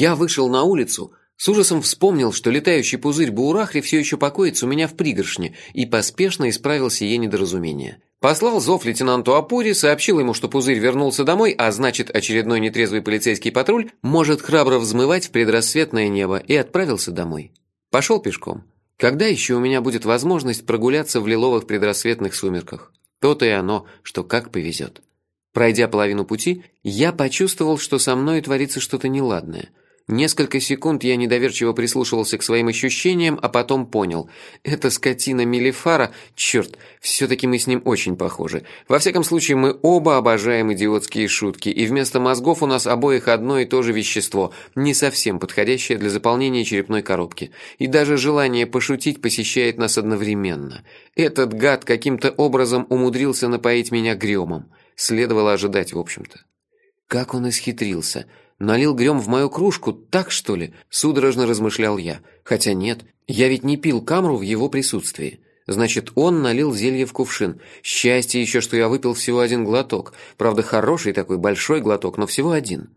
Я вышел на улицу, с ужасом вспомнил, что летающий пузырь Буурахри все еще покоится у меня в пригоршне, и поспешно исправил сие недоразумение. Послал зов лейтенанту Апури, сообщил ему, что пузырь вернулся домой, а значит, очередной нетрезвый полицейский патруль может храбро взмывать в предрассветное небо, и отправился домой. Пошел пешком. Когда еще у меня будет возможность прогуляться в лиловых предрассветных сумерках? То-то и оно, что как повезет. Пройдя половину пути, я почувствовал, что со мной творится что-то неладное – Несколько секунд я недоверчиво прислушивался к своим ощущениям, а потом понял. Это скотина Мелифара, черт, все-таки мы с ним очень похожи. Во всяком случае, мы оба обожаем идиотские шутки, и вместо мозгов у нас обоих одно и то же вещество, не совсем подходящее для заполнения черепной коробки. И даже желание пошутить посещает нас одновременно. Этот гад каким-то образом умудрился напоить меня гремом. Следовало ожидать, в общем-то. Как он исхитрился – Налил грем в мою кружку, так что ли? Судорожно размышлял я. Хотя нет, я ведь не пил камру в его присутствии. Значит, он налил зелье в кувшин. Счастье еще, что я выпил всего один глоток. Правда, хороший такой, большой глоток, но всего один.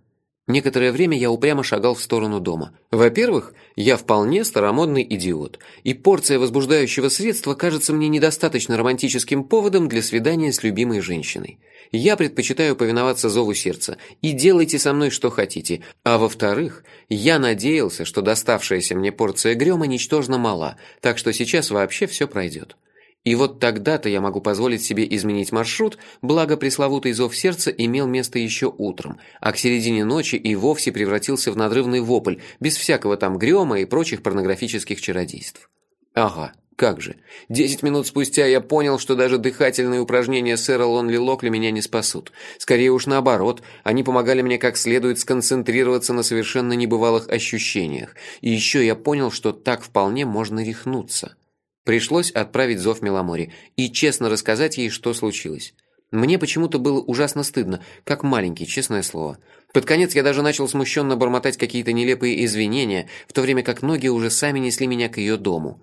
Некоторое время я упрямо шагал в сторону дома. Во-первых, я вполне старомодный идиот, и порция возбуждающего средства кажется мне недостаточно романтическим поводом для свидания с любимой женщиной. Я предпочитаю повиноваться зову сердца, и делайте со мной что хотите. А во-вторых, я надеялся, что доставшаяся мне порция грема ничтожно мала, так что сейчас вообще все пройдет. И вот тогда-то я могу позволить себе изменить маршрут, благо пресловутый зов сердца имел место еще утром, а к середине ночи и вовсе превратился в надрывный вопль, без всякого там грема и прочих порнографических чародейств. Ага, как же. Десять минут спустя я понял, что даже дыхательные упражнения сэра Лонли Локли меня не спасут. Скорее уж наоборот, они помогали мне как следует сконцентрироваться на совершенно небывалых ощущениях. И еще я понял, что так вполне можно рехнуться. Пришлось отправить зов Меломоре и честно рассказать ей, что случилось. Мне почему-то было ужасно стыдно, как маленький, честное слово. Под конец я даже начал смущенно бормотать какие-то нелепые извинения, в то время как ноги уже сами несли меня к ее дому.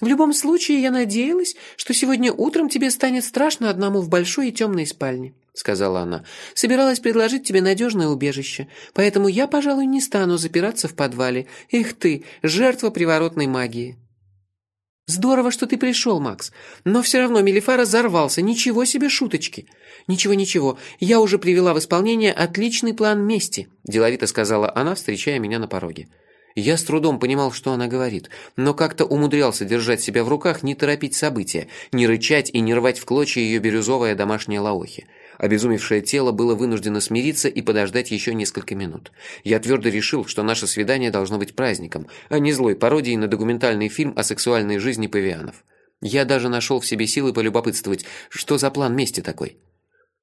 В любом случае, я надеялась, что сегодня утром тебе станет страшно одному в большой и темной спальне», — сказала она. «Собиралась предложить тебе надежное убежище, поэтому я, пожалуй, не стану запираться в подвале. Эх ты, жертва приворотной магии». «Здорово, что ты пришел, Макс. Но все равно Мелифара взорвался. Ничего себе шуточки!» «Ничего-ничего, я уже привела в исполнение отличный план мести», – деловито сказала она, встречая меня на пороге. Я с трудом понимал, что она говорит, но как-то умудрялся держать себя в руках, не торопить события, не рычать и не рвать в клочья ее бирюзовое домашнее лаохи. Обезумевшее тело было вынуждено смириться и подождать еще несколько минут. Я твердо решил, что наше свидание должно быть праздником, а не злой пародией на документальный фильм о сексуальной жизни павианов. Я даже нашел в себе силы полюбопытствовать, что за план мести такой.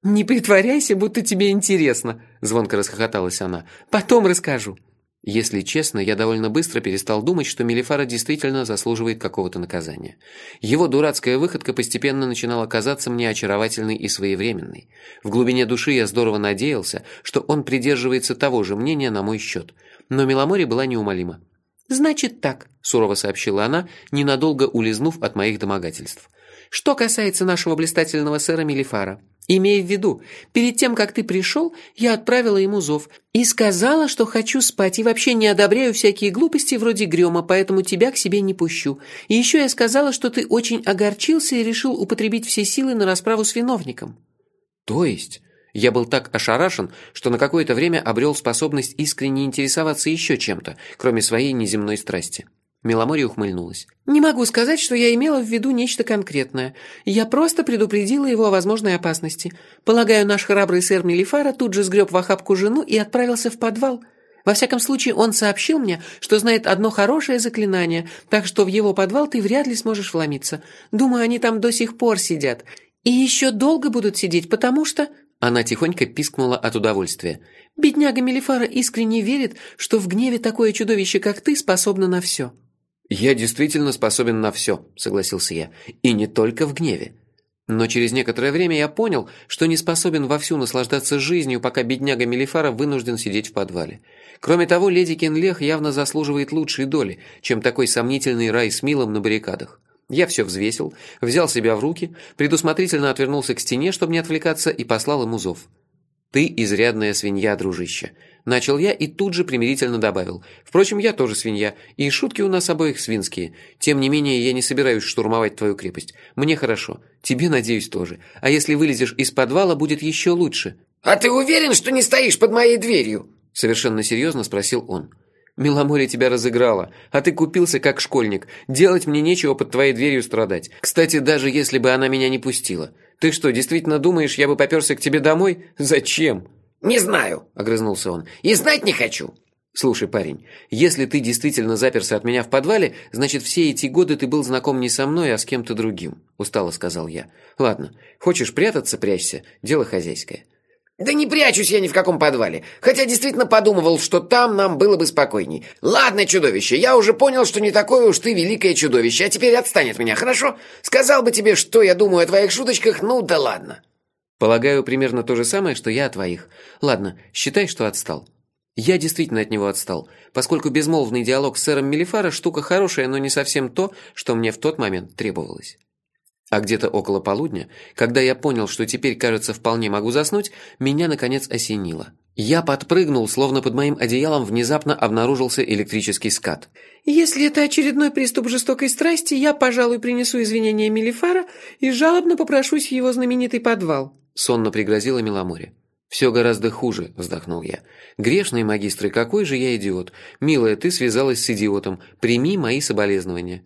«Не притворяйся, будто тебе интересно», – звонко расхохоталась она. «Потом расскажу». Если честно, я довольно быстро перестал думать, что Мелифара действительно заслуживает какого-то наказания. Его дурацкая выходка постепенно начинала казаться мне очаровательной и своевременной. В глубине души я здорово надеялся, что он придерживается того же мнения на мой счет. Но Меломори была неумолима. «Значит так», – сурово сообщила она, ненадолго улизнув от моих домогательств. «Что касается нашего блистательного сэра Мелифара, Имей в виду, перед тем, как ты пришел, я отправила ему зов и сказала, что хочу спать и вообще не одобряю всякие глупости вроде грема, поэтому тебя к себе не пущу. И еще я сказала, что ты очень огорчился и решил употребить все силы на расправу с виновником». «То есть?» Я был так ошарашен, что на какое-то время обрел способность искренне интересоваться еще чем-то, кроме своей неземной страсти. Меломорья ухмыльнулась. «Не могу сказать, что я имела в виду нечто конкретное. Я просто предупредила его о возможной опасности. Полагаю, наш храбрый сэр Мелифара тут же сгреб в охапку жену и отправился в подвал. Во всяком случае, он сообщил мне, что знает одно хорошее заклинание, так что в его подвал ты вряд ли сможешь вломиться. Думаю, они там до сих пор сидят. И еще долго будут сидеть, потому что...» Она тихонько пискнула от удовольствия. «Бедняга Мелифара искренне верит, что в гневе такое чудовище, как ты, способно на все». «Я действительно способен на все», — согласился я. «И не только в гневе». Но через некоторое время я понял, что не способен вовсю наслаждаться жизнью, пока бедняга Мелифара вынужден сидеть в подвале. Кроме того, леди Кенлех явно заслуживает лучшей доли, чем такой сомнительный рай с Милом на баррикадах. Я все взвесил, взял себя в руки, предусмотрительно отвернулся к стене, чтобы не отвлекаться, и послал ему зов. Ты изрядная свинья, дружище. Начал я и тут же примирительно добавил. Впрочем, я тоже свинья, и шутки у нас обоих свинские. Тем не менее, я не собираюсь штурмовать твою крепость. Мне хорошо. Тебе, надеюсь, тоже. А если вылезешь из подвала, будет еще лучше». «А ты уверен, что не стоишь под моей дверью?» Совершенно серьезно спросил он. «Миломорье тебя разыграла, а ты купился как школьник. Делать мне нечего под твоей дверью страдать. Кстати, даже если бы она меня не пустила. Ты что, действительно думаешь, я бы поперся к тебе домой? Зачем?» «Не знаю», — огрызнулся он. «И знать не хочу». «Слушай, парень, если ты действительно заперся от меня в подвале, значит, все эти годы ты был знаком не со мной, а с кем-то другим», — устало сказал я. «Ладно, хочешь прятаться, прячься, дело хозяйское». «Да не прячусь я ни в каком подвале, хотя действительно подумывал, что там нам было бы спокойней. Ладно, чудовище, я уже понял, что не такое уж ты великое чудовище, а теперь отстань от меня, хорошо? Сказал бы тебе, что я думаю о твоих шуточках, ну да ладно». Полагаю, примерно то же самое, что я о твоих. Ладно, считай, что отстал. Я действительно от него отстал, поскольку безмолвный диалог с сэром Мелифара штука хорошая, но не совсем то, что мне в тот момент требовалось. А где-то около полудня, когда я понял, что теперь, кажется, вполне могу заснуть, меня, наконец, осенило. Я подпрыгнул, словно под моим одеялом внезапно обнаружился электрический скат. «Если это очередной приступ жестокой страсти, я, пожалуй, принесу извинения Мелифара и жалобно попрошусь в его знаменитый подвал», сонно пригрозила Миломоре. «Все гораздо хуже», – вздохнул я. «Грешные магистры, какой же я идиот! Милая, ты связалась с идиотом. Прими мои соболезнования».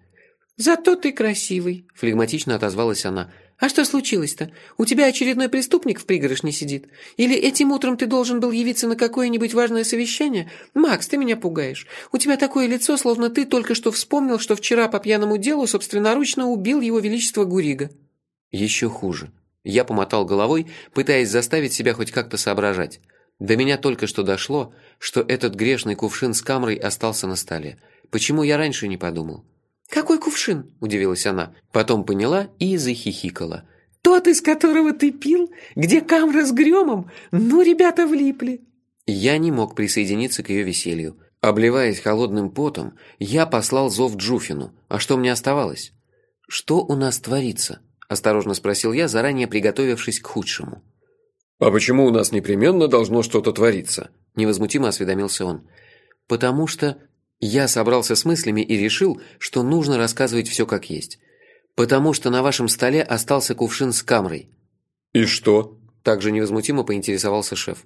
«Зато ты красивый», – флегматично отозвалась она. «А что случилось-то? У тебя очередной преступник в пригоршне сидит? Или этим утром ты должен был явиться на какое-нибудь важное совещание? Макс, ты меня пугаешь. У тебя такое лицо, словно ты только что вспомнил, что вчера по пьяному делу собственноручно убил его величество Гурига». «Еще хуже. Я помотал головой, пытаясь заставить себя хоть как-то соображать. До меня только что дошло, что этот грешный кувшин с камрой остался на столе. Почему я раньше не подумал? «Какой кувшин?» – удивилась она. Потом поняла и захихикала. «Тот, из которого ты пил? Где камра с гремом? Ну, ребята влипли!» Я не мог присоединиться к ее веселью. Обливаясь холодным потом, я послал зов Джуфину. А что мне оставалось? Что у нас творится? Осторожно спросил я, заранее приготовившись к худшему. «А почему у нас непременно должно что-то твориться?» Невозмутимо осведомился он. «Потому что я собрался с мыслями и решил, что нужно рассказывать все как есть. Потому что на вашем столе остался кувшин с камрой». «И что?» Также невозмутимо поинтересовался шеф.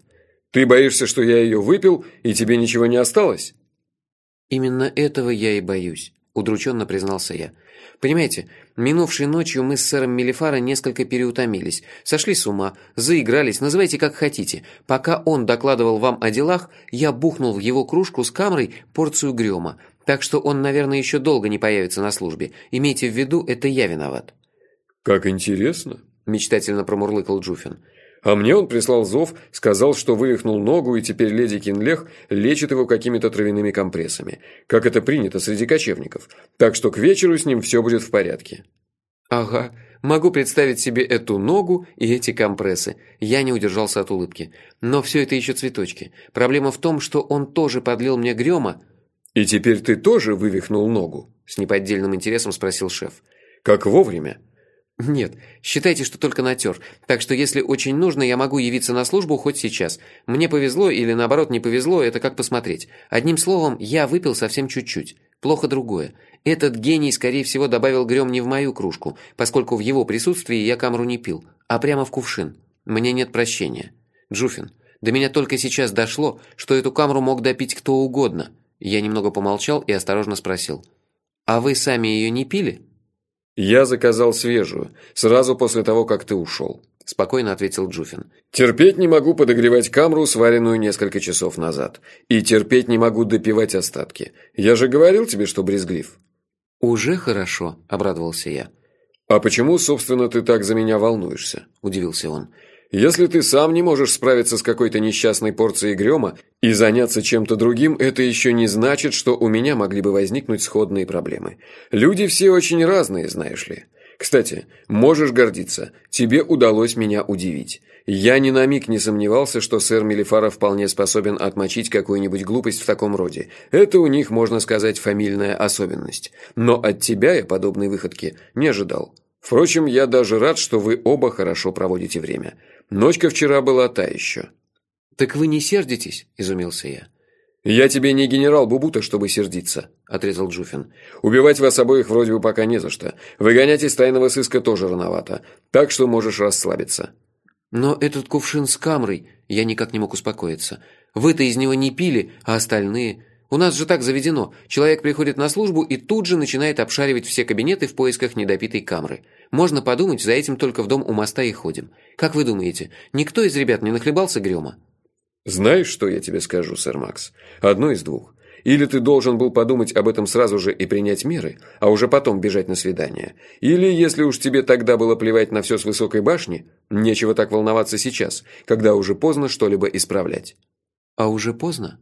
«Ты боишься, что я ее выпил, и тебе ничего не осталось?» «Именно этого я и боюсь», – удрученно признался я. Понимаете, минувшей ночью мы с сэром Мелифара несколько переутомились, сошли с ума, заигрались, называйте как хотите. Пока он докладывал вам о делах, я бухнул в его кружку с камрой порцию грема, так что он, наверное, еще долго не появится на службе. Имейте в виду, это я виноват». «Как интересно», – мечтательно промурлыкал Джуфин. А мне он прислал зов, сказал, что вывихнул ногу, и теперь леди Кинлех лечит его какими-то травяными компрессами, как это принято среди кочевников. Так что к вечеру с ним все будет в порядке. Ага, могу представить себе эту ногу и эти компрессы. Я не удержался от улыбки. Но все это еще цветочки. Проблема в том, что он тоже подлил мне грема. «И теперь ты тоже вывихнул ногу?» С неподдельным интересом спросил шеф. «Как вовремя?» «Нет, считайте, что только натер. Так что если очень нужно, я могу явиться на службу хоть сейчас. Мне повезло или наоборот не повезло, это как посмотреть. Одним словом, я выпил совсем чуть-чуть. Плохо другое. Этот гений, скорее всего, добавил грем не в мою кружку, поскольку в его присутствии я камру не пил, а прямо в кувшин. Мне нет прощения. Джуфин, до меня только сейчас дошло, что эту камру мог допить кто угодно». Я немного помолчал и осторожно спросил. «А вы сами ее не пили?» «Я заказал свежую, сразу после того, как ты ушел», – спокойно ответил Джуфин. «Терпеть не могу подогревать камру, сваренную несколько часов назад. И терпеть не могу допивать остатки. Я же говорил тебе, что брезглив». «Уже хорошо», – обрадовался я. «А почему, собственно, ты так за меня волнуешься?» – удивился он. Если ты сам не можешь справиться с какой-то несчастной порцией грема и заняться чем-то другим, это еще не значит, что у меня могли бы возникнуть сходные проблемы. Люди все очень разные, знаешь ли. Кстати, можешь гордиться, тебе удалось меня удивить. Я ни на миг не сомневался, что сэр Мелифара вполне способен отмочить какую-нибудь глупость в таком роде. Это у них, можно сказать, фамильная особенность. Но от тебя я подобной выходки не ожидал. Впрочем, я даже рад, что вы оба хорошо проводите время. Ночка вчера была та еще». «Так вы не сердитесь?» – изумился я. «Я тебе не генерал Бубута, чтобы сердиться», – отрезал Джуфин. «Убивать вас обоих вроде бы пока не за что. Выгонять из тайного сыска тоже рановато. Так что можешь расслабиться». «Но этот кувшин с камрой...» Я никак не мог успокоиться. «Вы-то из него не пили, а остальные...» У нас же так заведено. Человек приходит на службу и тут же начинает обшаривать все кабинеты в поисках недопитой камры. Можно подумать, за этим только в дом у моста и ходим. Как вы думаете, никто из ребят не нахлебался грема? Знаешь, что я тебе скажу, сэр Макс? Одно из двух. Или ты должен был подумать об этом сразу же и принять меры, а уже потом бежать на свидание. Или, если уж тебе тогда было плевать на все с высокой башни, нечего так волноваться сейчас, когда уже поздно что-либо исправлять. А уже поздно?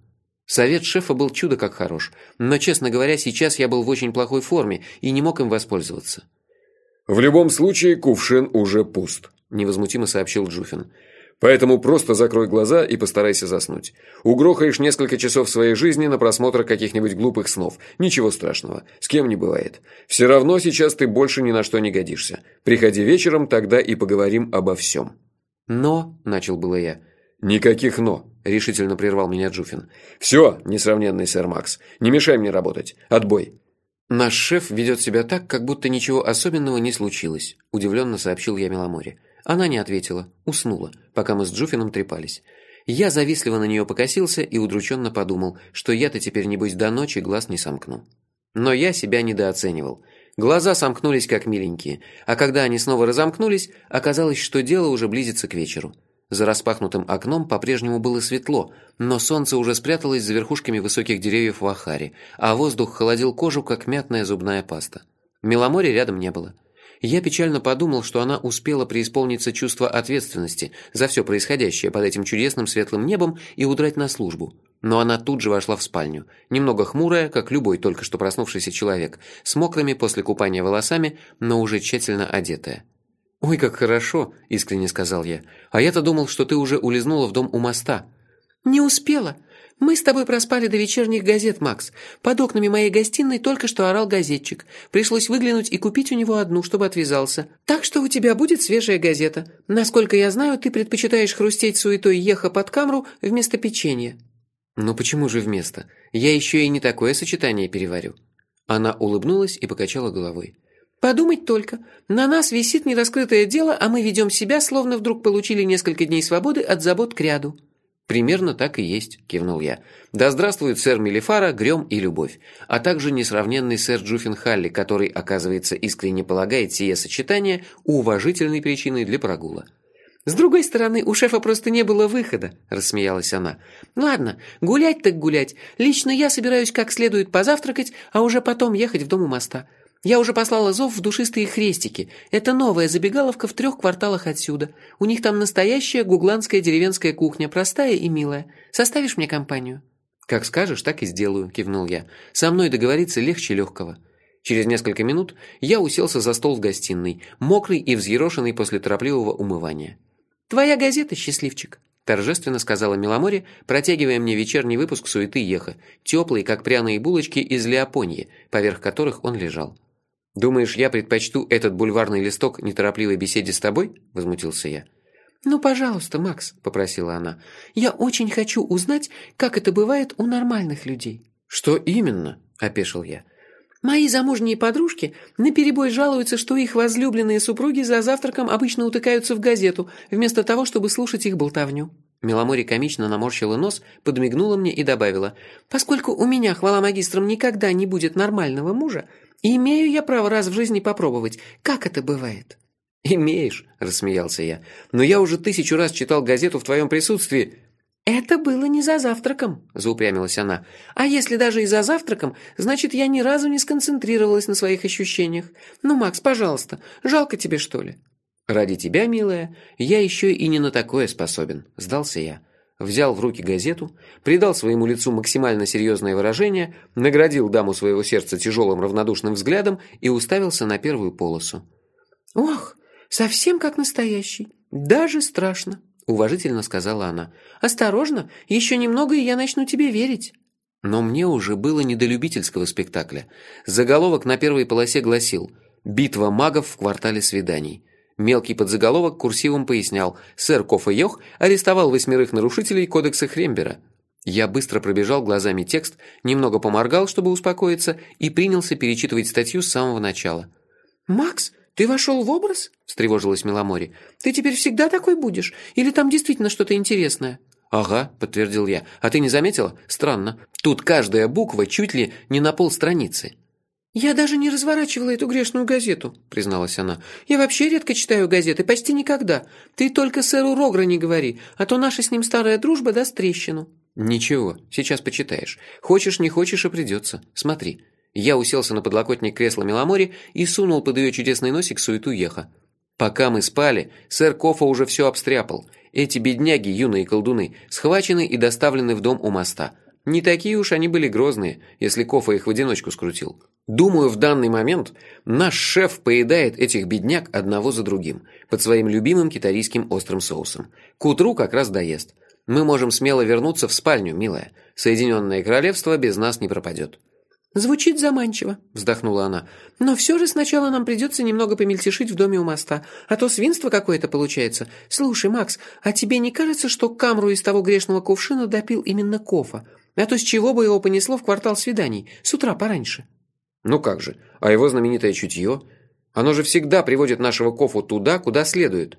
Совет шефа был чудо как хорош, но, честно говоря, сейчас я был в очень плохой форме и не мог им воспользоваться. «В любом случае, кувшин уже пуст», – невозмутимо сообщил Джуфин. «Поэтому просто закрой глаза и постарайся заснуть. Угрохаешь несколько часов своей жизни на просмотр каких-нибудь глупых снов. Ничего страшного, с кем не бывает. Все равно сейчас ты больше ни на что не годишься. Приходи вечером, тогда и поговорим обо всем». «Но», – начал было я, – «Никаких «но», – решительно прервал меня Джуфин. «Все, несравненный сэр Макс, не мешай мне работать. Отбой». «Наш шеф ведет себя так, как будто ничего особенного не случилось», – удивленно сообщил я Меломоре. Она не ответила, уснула, пока мы с Джуфином трепались. Я завистливо на нее покосился и удрученно подумал, что я-то теперь, небось, до ночи глаз не сомкну. Но я себя недооценивал. Глаза сомкнулись как миленькие, а когда они снова разомкнулись, оказалось, что дело уже близится к вечеру. За распахнутым окном по-прежнему было светло, но солнце уже спряталось за верхушками высоких деревьев в Ахаре, а воздух холодил кожу, как мятная зубная паста. Меломори рядом не было. Я печально подумал, что она успела преисполниться чувство ответственности за все происходящее под этим чудесным светлым небом и удрать на службу. Но она тут же вошла в спальню, немного хмурая, как любой только что проснувшийся человек, с мокрыми после купания волосами, но уже тщательно одетая. «Ой, как хорошо!» – искренне сказал я. «А я-то думал, что ты уже улизнула в дом у моста». «Не успела. Мы с тобой проспали до вечерних газет, Макс. Под окнами моей гостиной только что орал газетчик. Пришлось выглянуть и купить у него одну, чтобы отвязался. Так что у тебя будет свежая газета. Насколько я знаю, ты предпочитаешь хрустеть суетой еха под камру вместо печенья». «Ну почему же вместо? Я еще и не такое сочетание переварю». Она улыбнулась и покачала головой. Подумать только, на нас висит нераскрытое дело, а мы ведем себя, словно вдруг получили несколько дней свободы от забот к ряду. «Примерно так и есть», – кивнул я. «Да здравствует сэр Мелифара, Грем и Любовь, а также несравненный сэр Джуффин Халли, который, оказывается, искренне полагает сие сочетание уважительной причиной для прогула». «С другой стороны, у шефа просто не было выхода», – рассмеялась она. «Ладно, гулять так гулять. Лично я собираюсь как следует позавтракать, а уже потом ехать в дом у моста. Я уже послала зов в душистые хрестики. Это новая забегаловка в трех кварталах отсюда. У них там настоящая гугландская деревенская кухня, простая и милая. Составишь мне компанию?» «Как скажешь, так и сделаю», – кивнул я. «Со мной договориться легче легкого». Через несколько минут я уселся за стол в гостиной, мокрый и взъерошенный после торопливого умывания. «Твоя газета, счастливчик», – торжественно сказала Меломоре, протягивая мне вечерний выпуск «Суеты Еха», теплый, как пряные булочки из Леопоньи, поверх которых он лежал. «Думаешь, я предпочту этот бульварный листок неторопливой беседе с тобой?» – возмутился я. «Ну, пожалуйста, Макс», – попросила она. «Я очень хочу узнать, как это бывает у нормальных людей». «Что именно?» – опешил я. Мои замужние подружки наперебой жалуются, что их возлюбленные супруги за завтраком обычно утыкаются в газету, вместо того, чтобы слушать их болтовню. Меломори комично наморщила нос, подмигнула мне и добавила, «Поскольку у меня, хвала магистрам, никогда не будет нормального мужа, имею я право раз в жизни попробовать, как это бывает». «Имеешь», – рассмеялся я, «но я уже тысячу раз читал газету в твоем присутствии». «Это было не за завтраком», – заупрямилась она. «А если даже и за завтраком, значит, я ни разу не сконцентрировалась на своих ощущениях. Ну, Макс, пожалуйста, жалко тебе, что ли?» «Ради тебя, милая, я еще и не на такое способен», – сдался я. Взял в руки газету, придал своему лицу максимально серьезное выражение, наградил даму своего сердца тяжелым равнодушным взглядом и уставился на первую полосу. «Ох, совсем как настоящий. Даже страшно», – уважительно сказала она. «Осторожно, еще немного, и я начну тебе верить». Но мне уже было не до любительского спектакля. Заголовок на первой полосе гласил «Битва магов в квартале свиданий». Мелкий подзаголовок курсивом пояснял «Сэр Кофа Йох арестовал восьмерых нарушителей кодекса Хрембера». Я быстро пробежал глазами текст, немного поморгал, чтобы успокоиться, и принялся перечитывать статью с самого начала. «Макс, ты вошел в образ?» – встревожилась Меломори. «Ты теперь всегда такой будешь? Или там действительно что-то интересное?» «Ага», – подтвердил я. «А ты не заметила? Странно. Тут каждая буква чуть ли не на полстраницы». «Я даже не разворачивала эту грешную газету», — призналась она. «Я вообще редко читаю газеты, почти никогда. Ты только сэру Рогра не говори, а то наша с ним старая дружба даст трещину». «Ничего, сейчас почитаешь. Хочешь, не хочешь, а придется. Смотри». Я уселся на подлокотник кресла Меломори и сунул под ее чудесный носик суету еха. Пока мы спали, сэр Кофа уже все обстряпал. Эти бедняги, юные колдуны, схвачены и доставлены в дом у моста. Не такие уж они были грозные, если Кофа их в одиночку скрутил. Думаю, в данный момент наш шеф поедает этих бедняк одного за другим, под своим любимым китарийским острым соусом. К утру как раз доест. Мы можем смело вернуться в спальню, милая. Соединенное Королевство без нас не пропадет». «Звучит заманчиво», – вздохнула она. «Но все же сначала нам придется немного помельтешить в доме у моста, а то свинство какое-то получается. Слушай, Макс, а тебе не кажется, что камру из того грешного кувшина допил именно Кофа? А то с чего бы его понесло в квартал свиданий, с утра пораньше?» Ну как же, а его знаменитое чутье? Оно же всегда приводит нашего Кофу туда, куда следует.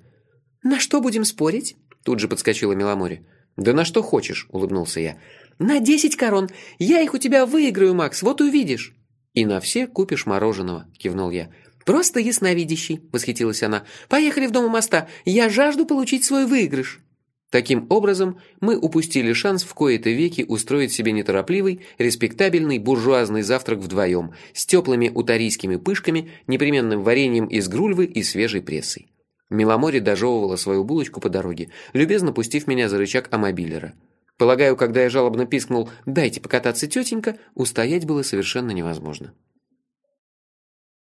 На что будем спорить? Тут же подскочила Меломори. Да на что хочешь, улыбнулся я. На десять корон. Я их у тебя выиграю, Макс, вот увидишь. И на все купишь мороженого, кивнул я. «Просто ясновидящий», — восхитилась она. «Поехали в дом у моста. Я жажду получить свой выигрыш». Таким образом, мы упустили шанс в кои-то веки устроить себе неторопливый, респектабельный буржуазный завтрак вдвоем, с теплыми утарийскими пышками, непременным вареньем из грульвы и свежей прессой. Миломори дожевывала свою булочку по дороге, любезно пустив меня за рычаг амобилера. Полагаю, когда я жалобно пискнул «дайте покататься, тетенька», устоять было совершенно невозможно.